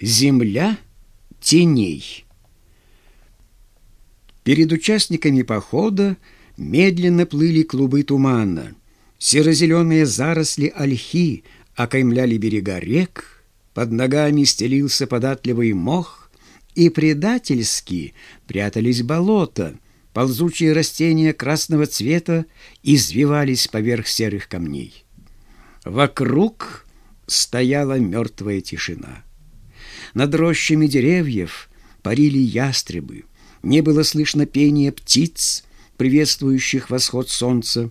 Земля теней. Перед участниками похода медленно плыли клубы тумана. Серо-зеленые заросли ольхи окаймляли берега рек, под ногами стелился податливый мох, и предательски прятались болота, ползучие растения красного цвета извивались поверх серых камней. Вокруг стояла мертвая тишина. Над рощами деревьев парили ястребы. Не было слышно пения птиц, приветствующих восход солнца.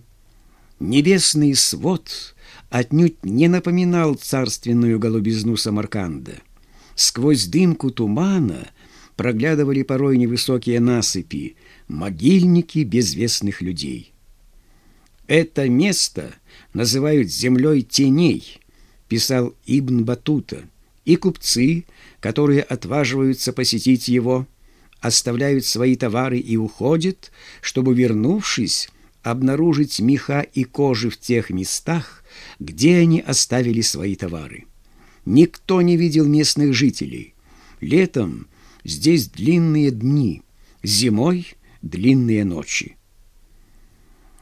Небесный свод отнюдь не напоминал царственную голубизну Самарканда. Сквозь дымку тумана проглядывали порой невысокие насыпи, могильники безвестных людей. Это место называют землей теней, писал Ибн Батута, и купцы – которые отваживаются посетить его, оставляют свои товары и уходят, чтобы, вернувшись, обнаружить меха и кожи в тех местах, где они оставили свои товары. Никто не видел местных жителей. Летом здесь длинные дни, зимой длинные ночи.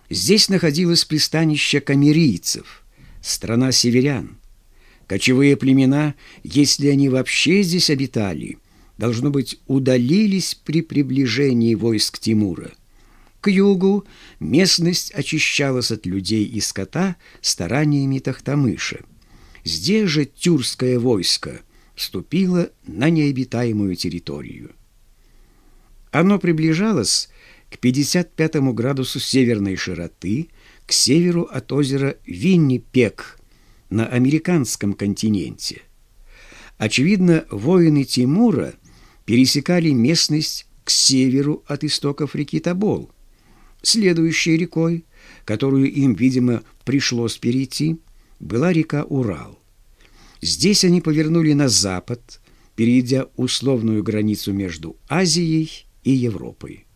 Здесь находилось пристанище камерийцев, страна северян. Кочевые племена, если они вообще здесь обитали, должно быть, удалились при приближении войск Тимура. К югу местность очищалась от людей и скота стараниями Тахтамыша. Здесь же тюркское войско вступило на необитаемую территорию. Оно приближалось к 55 градусу северной широты, к северу от озера Виннипек – на американском континенте. Очевидно, воины Тимура пересекали местность к северу от истоков реки Тобол. Следующей рекой, которую им, видимо, пришлось перейти, была река Урал. Здесь они повернули на запад, перейдя условную границу между Азией и Европой.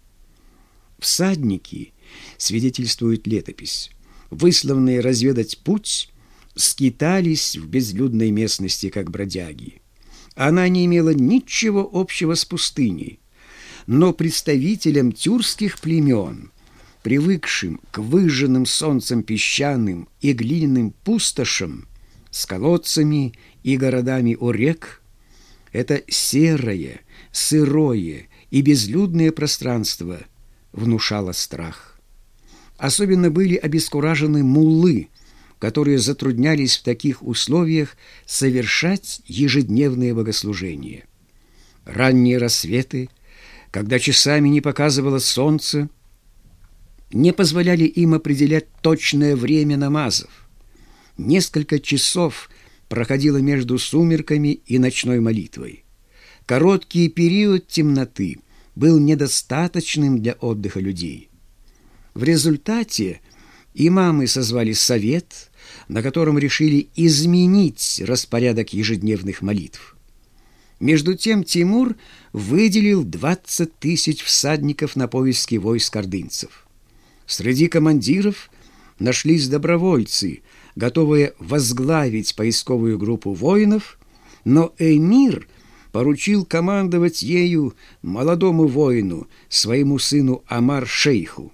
Всадники, свидетельствует летопись, высланные разведать путь, скитались в безлюдной местности, как бродяги. Она не имела ничего общего с пустыней, но представителям тюркских племен, привыкшим к выжженным солнцем песчаным и глиняным пустошам, с колодцами и городами у рек, это серое, сырое и безлюдное пространство внушало страх. Особенно были обескуражены муллы, которые затруднялись в таких условиях совершать ежедневные богослужения. Ранние рассветы, когда часами не показывало солнце, не позволяли им определять точное время намазов. Несколько часов проходило между сумерками и ночной молитвой. Короткий период темноты был недостаточным для отдыха людей. В результате имамы созвали совет – на котором решили изменить распорядок ежедневных молитв. Между тем Тимур выделил 20 тысяч всадников на поиски войск ордынцев. Среди командиров нашлись добровольцы, готовые возглавить поисковую группу воинов, но эмир поручил командовать ею молодому воину, своему сыну Амар-шейху.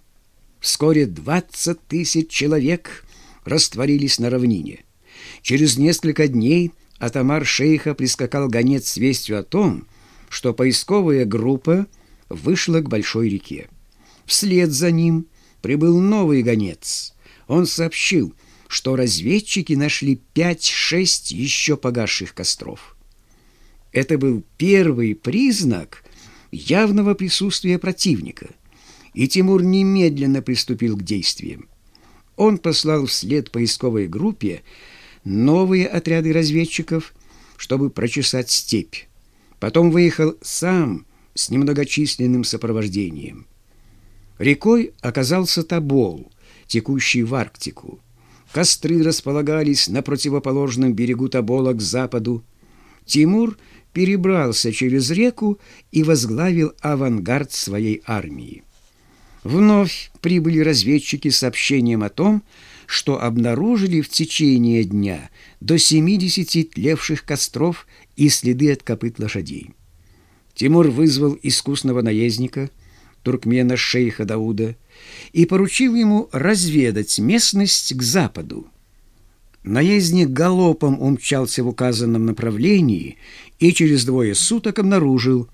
Вскоре 20 тысяч человек растворились на равнине. Через несколько дней Атамар шейха прискакал гонец с вестью о том, что поисковая группа вышла к большой реке. Вслед за ним прибыл новый гонец. Он сообщил, что разведчики нашли пять-шесть еще погасших костров. Это был первый признак явного присутствия противника, и Тимур немедленно приступил к действиям. Он послал вслед поисковой группе новые отряды разведчиков, чтобы прочесать степь. Потом выехал сам с немногочисленным сопровождением. Рекой оказался Тобол, текущий в Арктику. Костры располагались на противоположном берегу Тобола к западу. Тимур перебрался через реку и возглавил авангард своей армии. Вновь прибыли разведчики с сообщением о том, что обнаружили в течение дня до 70 тлевших костров и следы от копыт лошадей. Тимур вызвал искусного наездника, туркмена шейха Дауда, и поручил ему разведать местность к западу. Наездник галопом умчался в указанном направлении и через двое суток обнаружил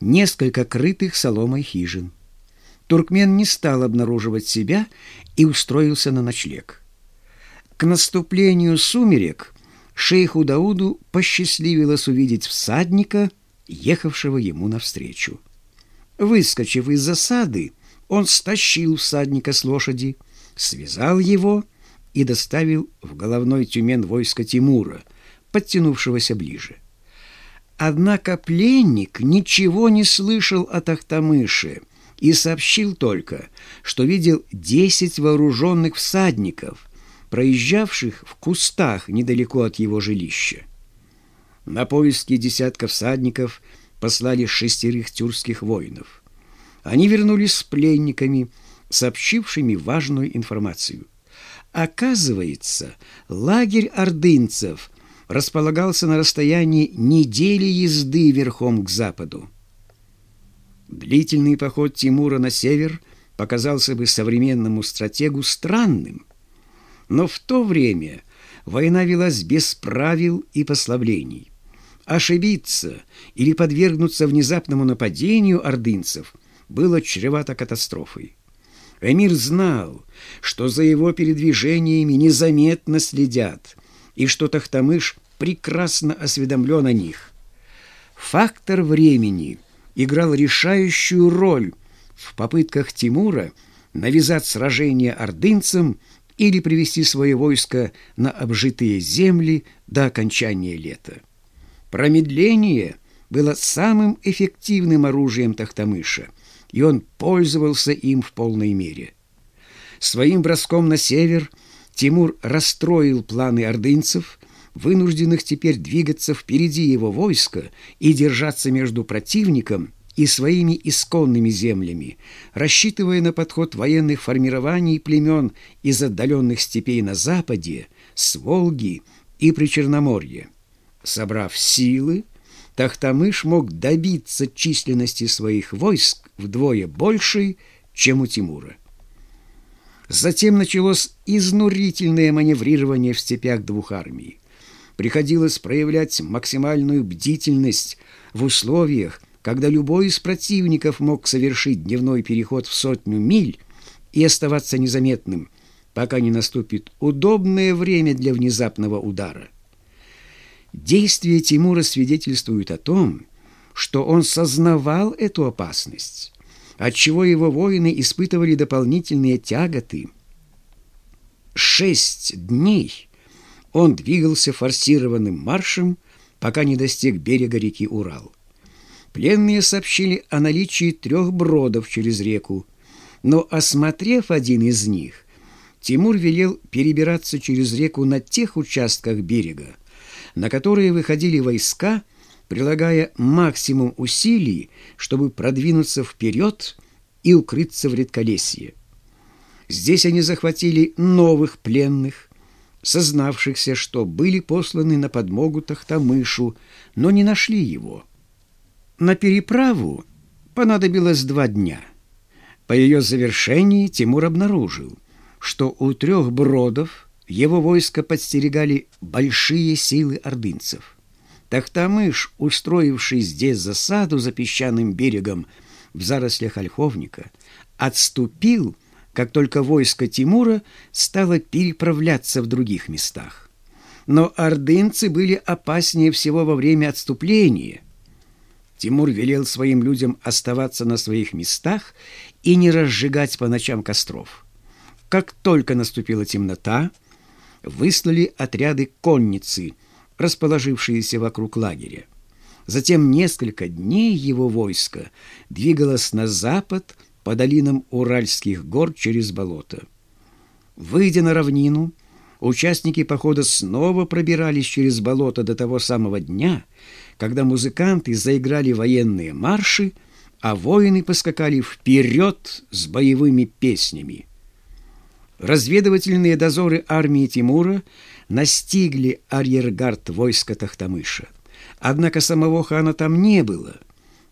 несколько крытых соломой хижин. Туркмен не стал обнаруживать себя и устроился на ночлег. К наступлению сумерек шейху Дауду посчастливилось увидеть всадника, ехавшего ему навстречу. Выскочив из засады, он стащил всадника с лошади, связал его и доставил в головной тюмен войска Тимура, подтянувшегося ближе. Однако пленник ничего не слышал о Тахтамыше и сообщил только, что видел десять вооруженных всадников, проезжавших в кустах недалеко от его жилища. На поиски десятка всадников послали шестерых тюркских воинов. Они вернулись с пленниками, сообщившими важную информацию. Оказывается, лагерь ордынцев располагался на расстоянии недели езды верхом к западу. Длительный поход Тимура на север показался бы современному стратегу странным, но в то время война велась без правил и послаблений. Ошибиться или подвергнуться внезапному нападению ордынцев было чревато катастрофой. Эмир знал, что за его передвижениями незаметно следят, и что Тахтамыш прекрасно осведомлен о них. Фактор времени играл решающую роль в попытках Тимура навязать сражение ордынцам или привести свое войско на обжитые земли до окончания лета. Промедление было самым эффективным оружием Тахтамыша, и он пользовался им в полной мере. Своим броском на север Тимур расстроил планы ордынцев, вынужденных теперь двигаться впереди его войска и держаться между противником и своими исконными землями, рассчитывая на подход военных формирований племен из отдаленных степей на западе, с Волги и Причерноморья. Собрав силы, Тахтамыш мог добиться численности своих войск вдвое большей, чем у Тимура. Затем началось изнурительное маневрирование в степях двух армий. Приходилось проявлять максимальную бдительность в условиях, когда любой из противников мог совершить дневной переход в сотню миль и оставаться незаметным, пока не наступит удобное время для внезапного удара. Действия Тимура свидетельствуют о том, что он сознавал эту опасность, отчего его воины испытывали дополнительные тяготы. Шесть дней он двигался форсированным маршем, пока не достиг берега реки Урал. Пленные сообщили о наличии трех бродов через реку, но, осмотрев один из них, Тимур велел перебираться через реку на тех участках берега, на которые выходили войска, прилагая максимум усилий, чтобы продвинуться вперед и укрыться в редколесье. Здесь они захватили новых пленных, сознавшихся, что были посланы на подмогу Тахтамышу, но не нашли его. На переправу понадобилось два дня. По ее завершении Тимур обнаружил, что у трех бродов – его войско подстерегали большие силы ордынцев. Тахтамыш, устроивший здесь засаду за песчаным берегом в зарослях ольховника, отступил, как только войско Тимура стало переправляться в других местах. Но ордынцы были опаснее всего во время отступления. Тимур велел своим людям оставаться на своих местах и не разжигать по ночам костров. Как только наступила темнота, выслали отряды конницы, расположившиеся вокруг лагеря. Затем несколько дней его войско двигалось на запад по долинам Уральских гор через болото. Выйдя на равнину, участники похода снова пробирались через болото до того самого дня, когда музыканты заиграли военные марши, а воины поскакали вперед с боевыми песнями. Разведывательные дозоры армии Тимура настигли арьергард войска Тахтамыша. Однако самого хана там не было.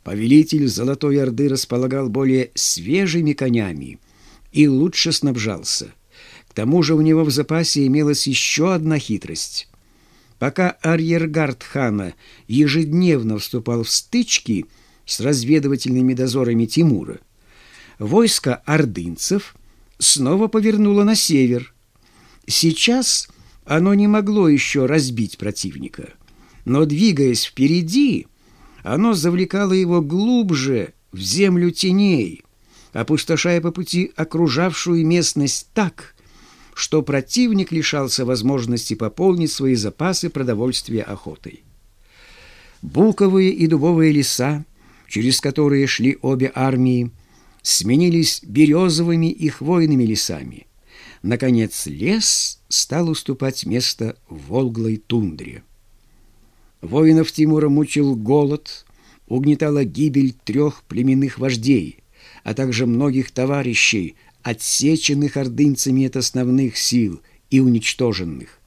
Повелитель Золотой Орды располагал более свежими конями и лучше снабжался. К тому же у него в запасе имелась еще одна хитрость. Пока арьергард хана ежедневно вступал в стычки с разведывательными дозорами Тимура, войско ордынцев снова повернуло на север. Сейчас оно не могло еще разбить противника, но, двигаясь впереди, оно завлекало его глубже в землю теней, опустошая по пути окружавшую местность так, что противник лишался возможности пополнить свои запасы продовольствия охотой. Буковые и дубовые леса, через которые шли обе армии, сменились березовыми и хвойными лесами. Наконец лес стал уступать место волглой тундре. Воинов Тимура мучил голод, угнетала гибель трех племенных вождей, а также многих товарищей, отсеченных ордынцами от основных сил и уничтоженных.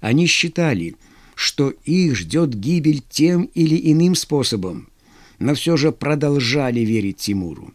Они считали, что их ждет гибель тем или иным способом, но все же продолжали верить Тимуру.